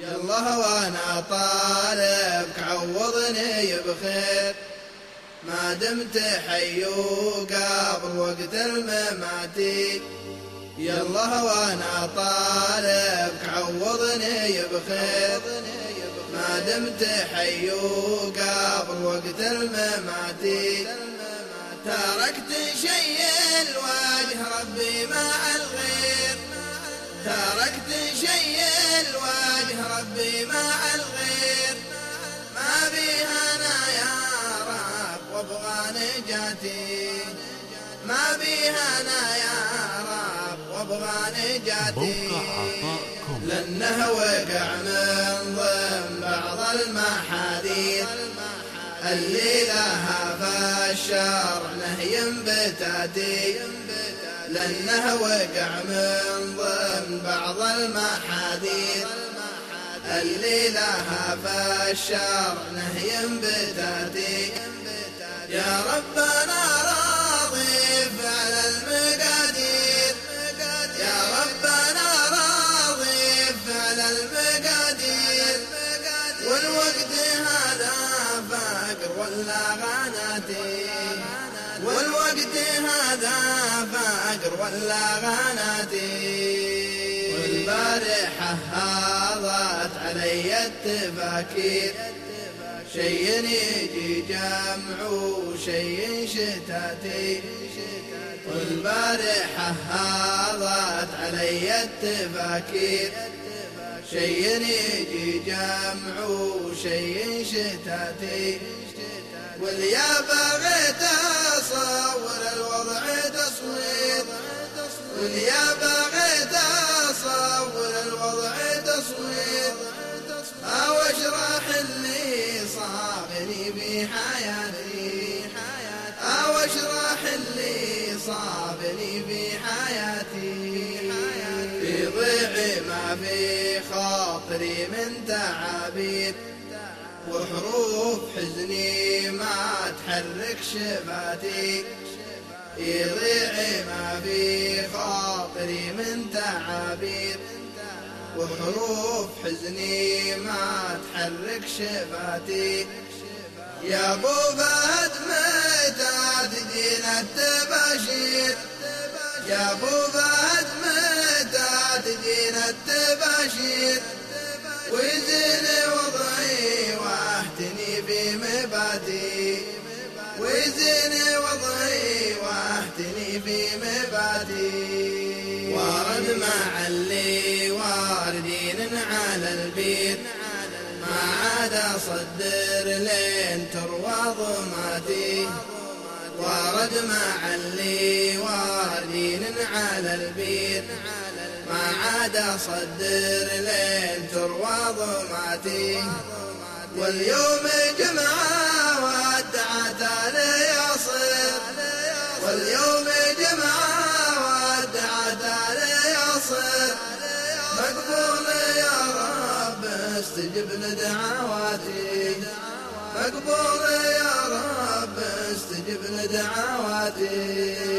يلا وأنا طالبك عوضني بخير. ما دمت حي قبل وقت المماتي يلا وأنا طالبك عوضني بخير. ما دمت حي قبل وقت المماتي تركت شيء الوجه ربي مع الغير نجاتي ما بيها أنا يا رب وابغى نجاتي لأنه وقع من ضمن بعض المحاذير اللي لها فالشرع نهي بتأتي. لأنه وقع من ضمن بعض المحاذير اللي لها فالشرع نهي بتأتي. يا ربنا راضي فعل المقادير. يا ربنا راضي فعل المقادير. والوقت هذا فقر ولا غناتي. والوقت هذا فقر ولا غناتي. والبارحة هاضت علي التفاكير. شي يجي جمع وشي شتاتي. والبارحة هاضت علي التفاكير. شي يجي جمع وشي شتاتي. واليا بغيت أصور الوضع تصوير. واليا بغيت أصور الوضع تصوير. صابني بحياتي أو أشرح اللي صابني بحياتي في ضيعي ما في خاطري من تعابير وحروف حزني ما تحرك شفاتي يضيع ما في خاطري من تعابير وحروف حزني ما تحرك شفاتي يا أبو فهد متى تجينا التباشير يا أبو فهد متى تجينا التباشير ويزين وضعي واهتني في مبادي ويزين وضعي واهتني في مبادي وأرد مع اللي اصدر لين تروى ضماتي وارد مع اللي واردين على البيت ما عاد اصدر لين تروى ضماتي واليوم جمعة استجب لدعواتي. مقبول يا رب استجب لدعواتي.